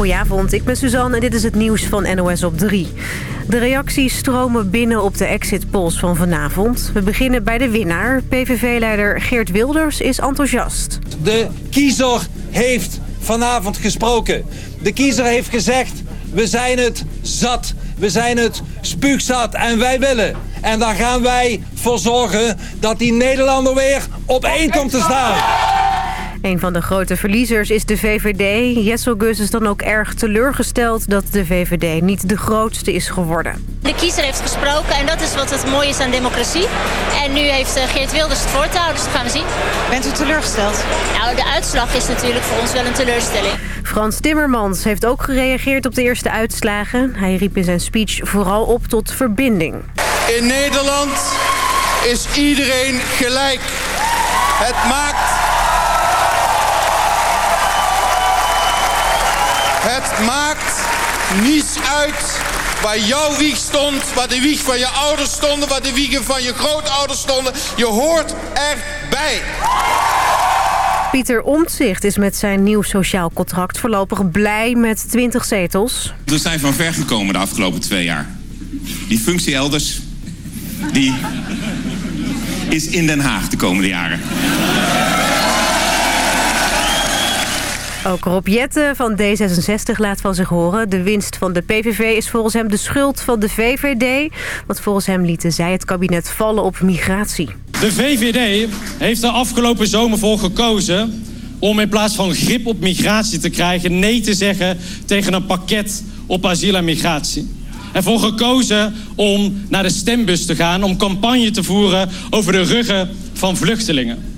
Goedenavond, ik ben Suzanne en dit is het nieuws van NOS op 3. De reacties stromen binnen op de exit polls van vanavond. We beginnen bij de winnaar. PVV-leider Geert Wilders is enthousiast. De kiezer heeft vanavond gesproken. De kiezer heeft gezegd, we zijn het zat. We zijn het spuugzat en wij willen. En daar gaan wij voor zorgen dat die Nederlander weer op één komt te staan. Een van de grote verliezers is de VVD. Jessel Gus is dan ook erg teleurgesteld dat de VVD niet de grootste is geworden. De kiezer heeft gesproken en dat is wat het mooie is aan democratie. En nu heeft eh, Geert Wilders het voor te houden, dus dat gaan we zien. Bent u teleurgesteld? Nou, de uitslag is natuurlijk voor ons wel een teleurstelling. Frans Timmermans heeft ook gereageerd op de eerste uitslagen. Hij riep in zijn speech vooral op tot verbinding. In Nederland is iedereen gelijk. Het maakt Het maakt niets uit waar jouw wieg stond, waar de wieg van je ouders stonden... waar de wiegen van je grootouders stonden. Je hoort erbij. Pieter Omtzigt is met zijn nieuw sociaal contract voorlopig blij met 20 zetels. We zijn van ver gekomen de afgelopen twee jaar. Die functie elders, die is in Den Haag de komende jaren. Ook Rob Jetten van D66 laat van zich horen. De winst van de PVV is volgens hem de schuld van de VVD. Want volgens hem lieten zij het kabinet vallen op migratie. De VVD heeft er afgelopen zomer voor gekozen... om in plaats van grip op migratie te krijgen... nee te zeggen tegen een pakket op asiel en migratie. En voor gekozen om naar de stembus te gaan... om campagne te voeren over de ruggen van vluchtelingen.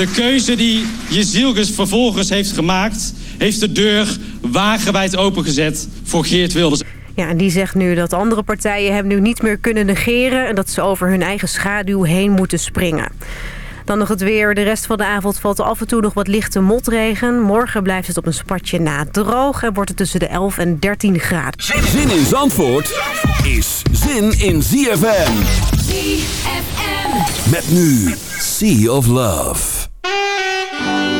De keuze die Jezielgus vervolgens heeft gemaakt... heeft de deur wagenwijd opengezet voor Geert Wilders. Ja, en die zegt nu dat andere partijen hem nu niet meer kunnen negeren... en dat ze over hun eigen schaduw heen moeten springen. Dan nog het weer. De rest van de avond valt af en toe nog wat lichte motregen. Morgen blijft het op een spatje na droog en wordt het tussen de 11 en 13 graden. Zin in Zandvoort is zin in ZFM. ZFM. Met nu Sea of Love. Música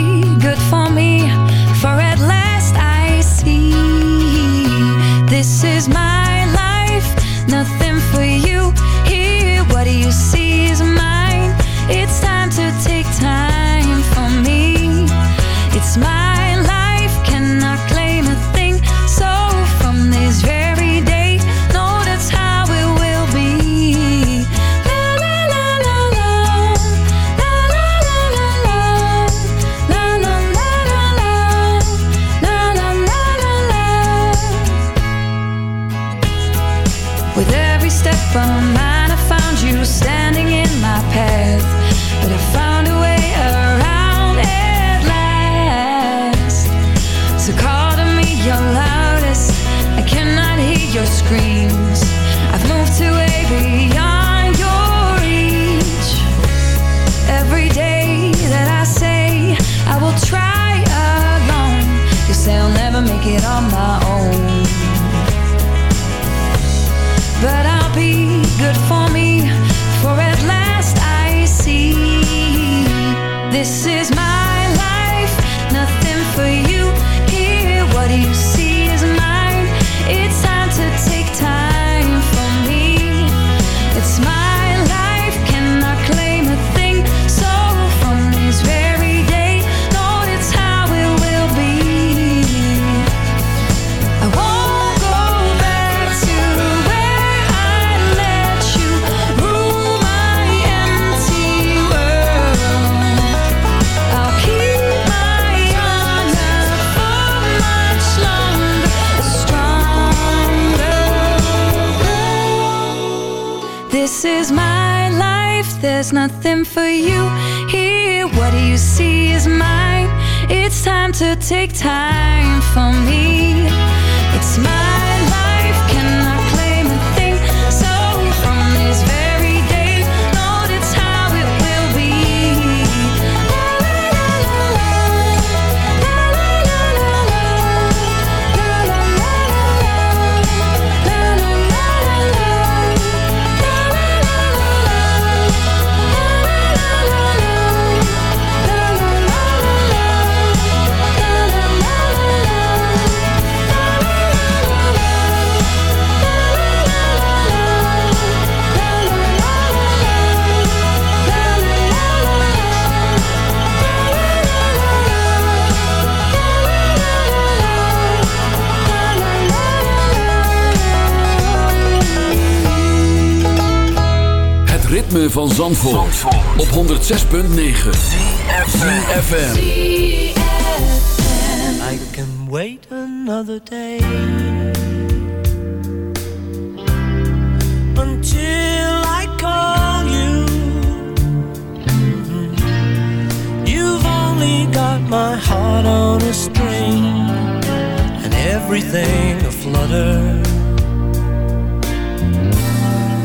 for me. eres más. take time. van Zandvoort, Zandvoort. op 106.9 CFFM I can wait another day. Until I call you. You've only got my heart on a string. And everything a flutter.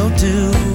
will do.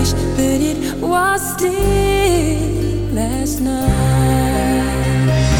wish that it was still last night.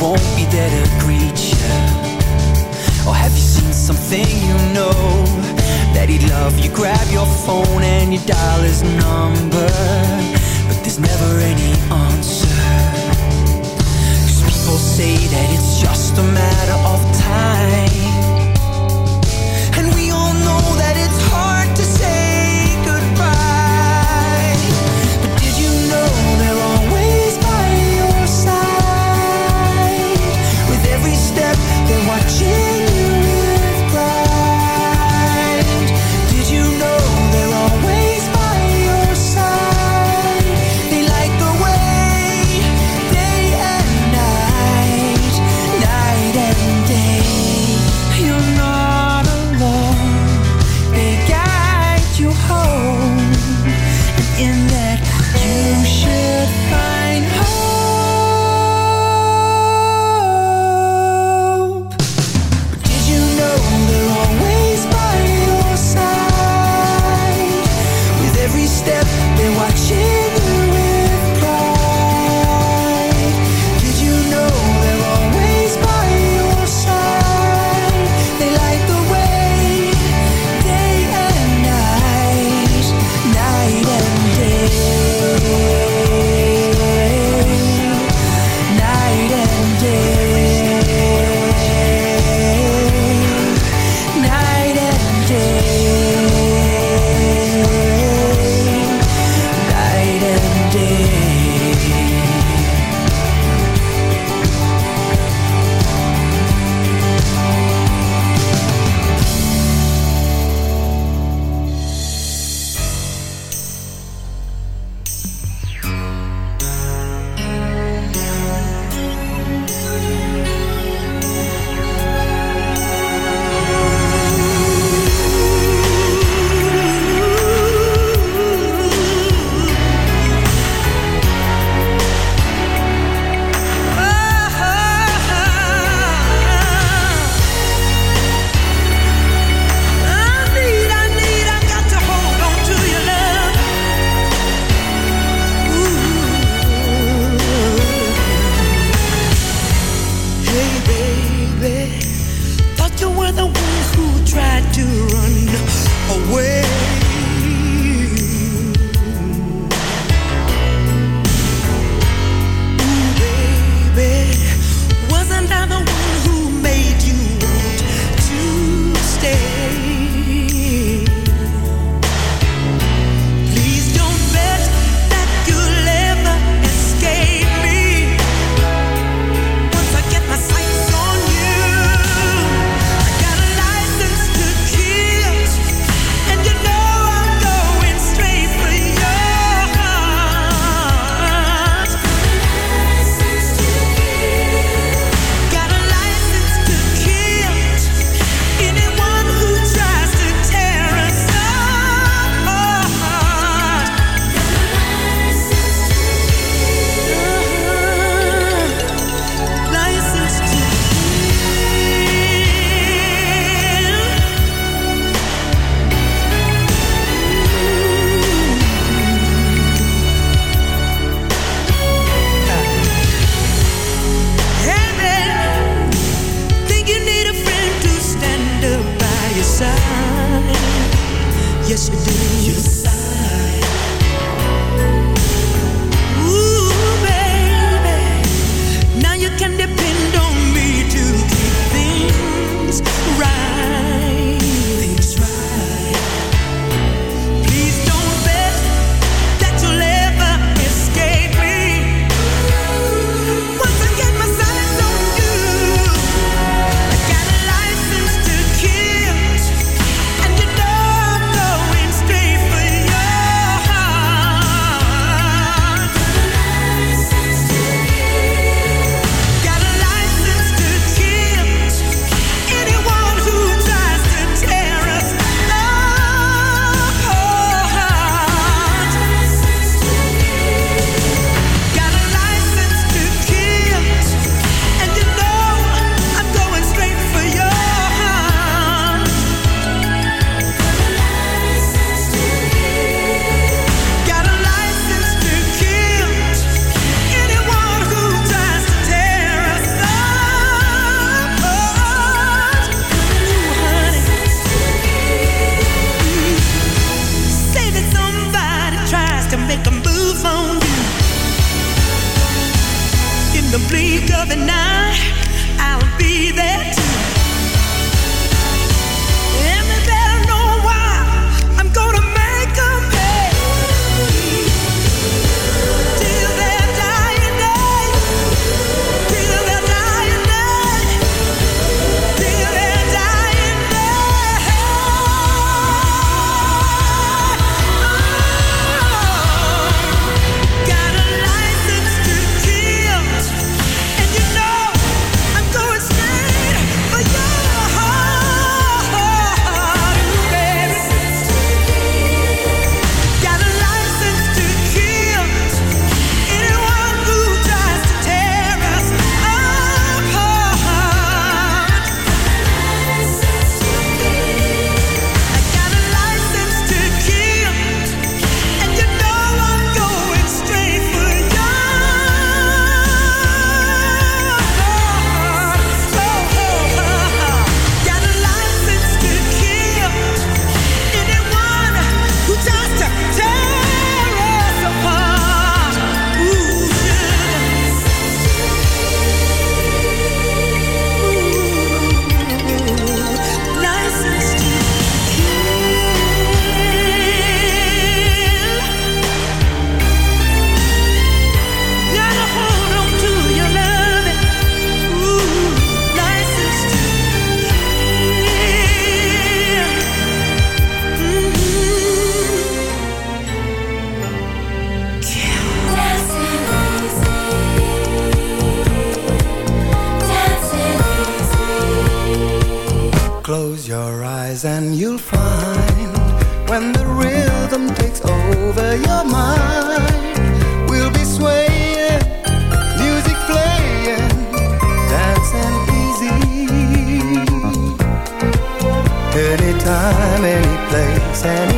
won't be there to greet you. Or have you seen something you know that he'd love? You grab your phone and you dial his number, but there's never any answer. Cause people say that it's just a matter of time, and we all know that. the blink of an eye Close your eyes and you'll find when the rhythm takes over your mind. We'll be swaying, music playing, dancing easy. Anytime, any place, any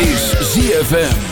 Is ZFM.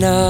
Looking up.